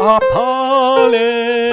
apalei.